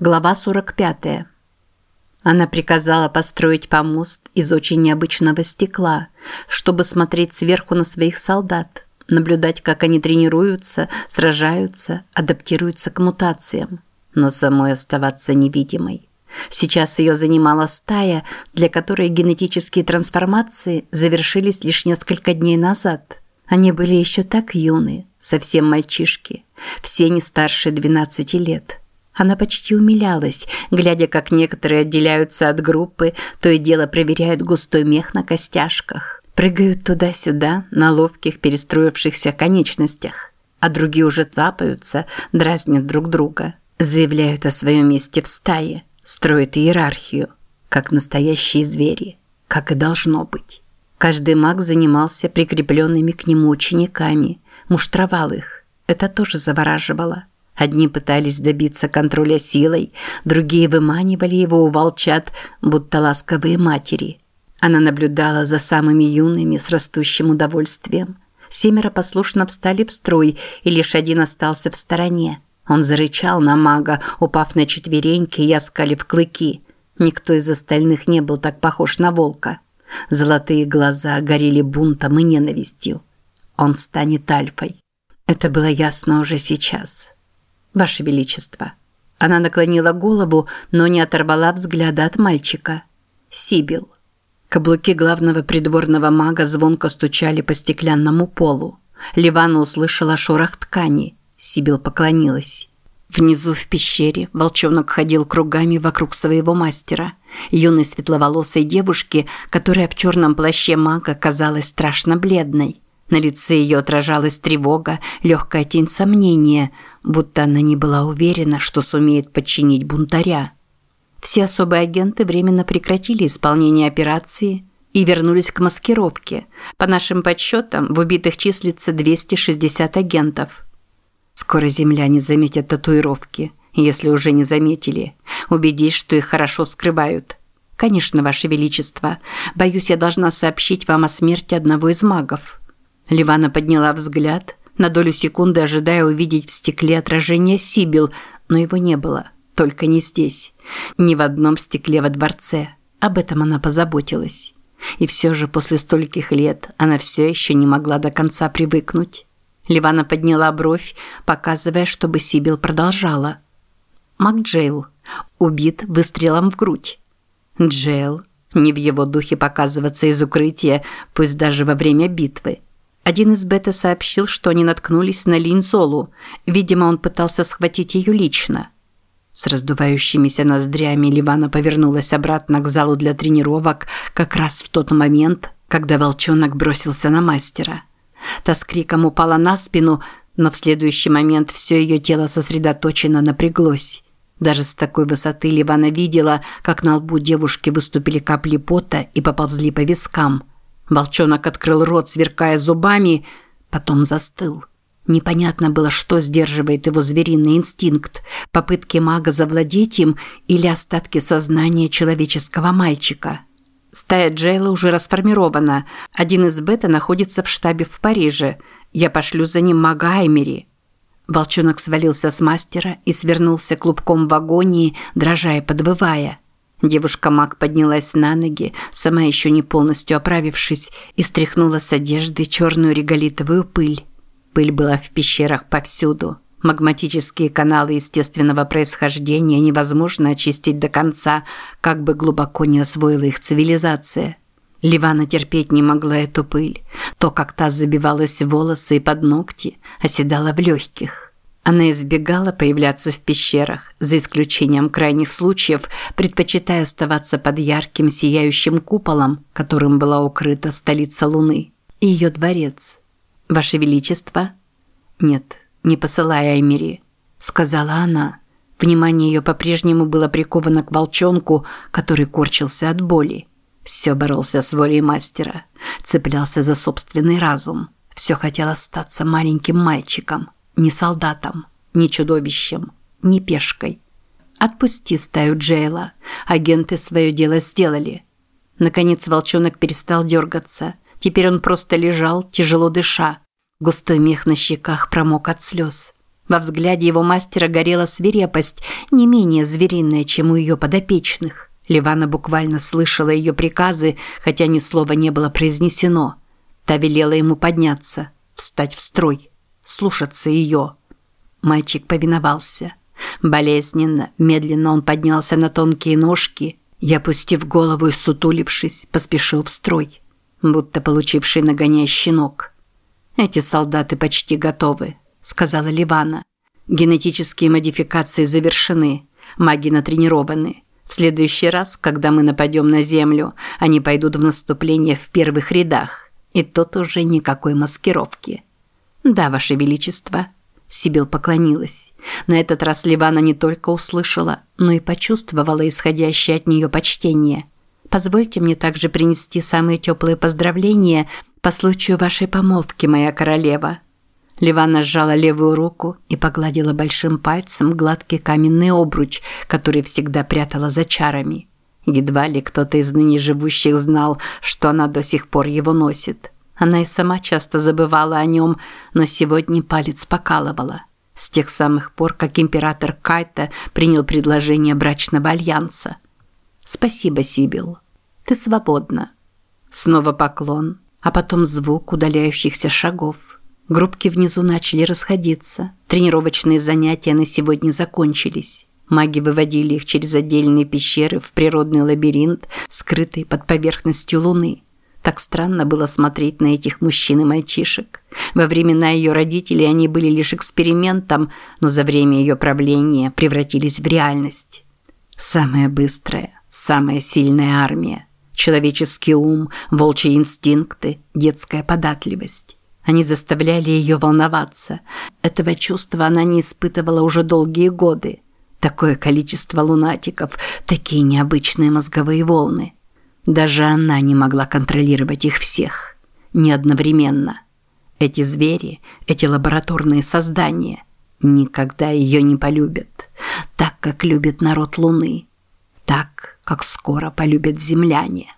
Глава 45. Она приказала построить помост из очень необычного стекла, чтобы смотреть сверху на своих солдат, наблюдать, как они тренируются, сражаются, адаптируются к мутациям, но самой оставаться невидимой. Сейчас ее занимала стая, для которой генетические трансформации завершились лишь несколько дней назад. Они были еще так юны, совсем мальчишки, все не старше 12 лет. Она почти умилялась, глядя, как некоторые отделяются от группы, то и дело проверяют густой мех на костяшках, прыгают туда-сюда на ловких перестроившихся конечностях, а другие уже цапаются, дразнят друг друга, заявляют о своем месте в стае, строят иерархию, как настоящие звери, как и должно быть. Каждый маг занимался прикрепленными к нему учениками, муштровал их. Это тоже завораживало. Одни пытались добиться контроля силой, другие выманивали его у волчат, будто ласковые матери. Она наблюдала за самыми юными с растущим удовольствием. Семеро послушно встали в строй, и лишь один остался в стороне. Он зарычал на мага, упав на четвереньки и оскалив клыки. Никто из остальных не был так похож на волка. Золотые глаза горели бунтом и ненавистью. Он станет альфой. Это было ясно уже сейчас. Ваше Величество». Она наклонила голову, но не оторвала взгляда от мальчика. Сибил. Каблуки главного придворного мага звонко стучали по стеклянному полу. Ливана услышала шорох ткани. Сибил поклонилась. Внизу в пещере волчонок ходил кругами вокруг своего мастера, юной светловолосой девушки, которая в черном плаще мага казалась страшно бледной. На лице ее отражалась тревога, легкая тень сомнения, будто она не была уверена, что сумеет подчинить бунтаря. Все особые агенты временно прекратили исполнение операции и вернулись к маскировке. По нашим подсчетам, в убитых числится 260 агентов. Скоро земляне заметят татуировки, если уже не заметили. Убедись, что их хорошо скрывают. Конечно, Ваше Величество, боюсь, я должна сообщить вам о смерти одного из магов. Ливана подняла взгляд, на долю секунды ожидая увидеть в стекле отражение Сибил, но его не было, только не здесь, ни в одном стекле во дворце. Об этом она позаботилась. И все же после стольких лет она все еще не могла до конца привыкнуть. Ливана подняла бровь, показывая, чтобы Сибил продолжала. Мак Джейл убит выстрелом в грудь. Джейл не в его духе показываться из укрытия, пусть даже во время битвы. Один из бета сообщил, что они наткнулись на Линзолу. Видимо, он пытался схватить ее лично. С раздувающимися ноздрями Ливана повернулась обратно к залу для тренировок как раз в тот момент, когда волчонок бросился на мастера. Та с криком упала на спину, но в следующий момент все ее тело сосредоточенно напряглось. Даже с такой высоты Ливана видела, как на лбу девушки выступили капли пота и поползли по вискам – Волчонок открыл рот, сверкая зубами, потом застыл. Непонятно было, что сдерживает его звериный инстинкт, попытки мага завладеть им или остатки сознания человеческого мальчика. Стая Джейла уже расформирована. Один из бета находится в штабе в Париже. Я пошлю за ним мага Эмери. Волчонок свалился с мастера и свернулся клубком в агонии, дрожа и подвывая. Девушка-маг поднялась на ноги, сама еще не полностью оправившись, и стряхнула с одежды черную реголитовую пыль. Пыль была в пещерах повсюду. Магматические каналы естественного происхождения невозможно очистить до конца, как бы глубоко не освоила их цивилизация. Ливана терпеть не могла эту пыль. То, как та забивалась в волосы и под ногти, оседала в легких. Она избегала появляться в пещерах, за исключением крайних случаев, предпочитая оставаться под ярким сияющим куполом, которым была укрыта столица Луны, и ее дворец. «Ваше Величество?» «Нет, не посылая Аймери», – сказала она. Внимание ее по-прежнему было приковано к волчонку, который корчился от боли. Все боролся с волей мастера, цеплялся за собственный разум. Все хотел остаться маленьким мальчиком – ни солдатом, ни чудовищем, ни пешкой. Отпусти стаю Джейла. Агенты свое дело сделали. Наконец волчонок перестал дергаться. Теперь он просто лежал, тяжело дыша. Густой мех на щеках промок от слез. Во взгляде его мастера горела свирепость, не менее звериная, чем у ее подопечных. Ливана буквально слышала ее приказы, хотя ни слова не было произнесено. Та велела ему подняться, встать в строй, слушаться ее. Мальчик повиновался. Болезненно, медленно он поднялся на тонкие ножки и, опустив голову и сутулившись, поспешил в строй, будто получивший нагоняй щенок. «Эти солдаты почти готовы», – сказала Ливана. «Генетические модификации завершены, маги натренированы. В следующий раз, когда мы нападем на Землю, они пойдут в наступление в первых рядах, и тут уже никакой маскировки». «Да, Ваше Величество», – Сибил поклонилась. На этот раз Ливана не только услышала, но и почувствовала исходящее от нее почтение. «Позвольте мне также принести самые теплые поздравления по случаю вашей помолвки, моя королева». Ливана сжала левую руку и погладила большим пальцем гладкий каменный обруч, который всегда прятала за чарами. Едва ли кто-то из ныне живущих знал, что она до сих пор его носит. Она и сама часто забывала о нем, но сегодня палец покалывала с тех самых пор, как император Кайта принял предложение брачного альянса. «Спасибо, Сибил. Ты свободна». Снова поклон, а потом звук удаляющихся шагов. Группки внизу начали расходиться. Тренировочные занятия на сегодня закончились. Маги выводили их через отдельные пещеры в природный лабиринт, скрытый под поверхностью Луны. Так странно было смотреть на этих мужчин и мальчишек. Во времена ее родителей они были лишь экспериментом, но за время ее правления превратились в реальность. Самая быстрая, самая сильная армия. Человеческий ум, волчьи инстинкты, детская податливость. Они заставляли ее волноваться. Этого чувства она не испытывала уже долгие годы. Такое количество лунатиков, такие необычные мозговые волны – даже она не могла контролировать их всех. Не одновременно. Эти звери, эти лабораторные создания никогда ее не полюбят. Так, как любит народ Луны. Так, как скоро полюбят земляне.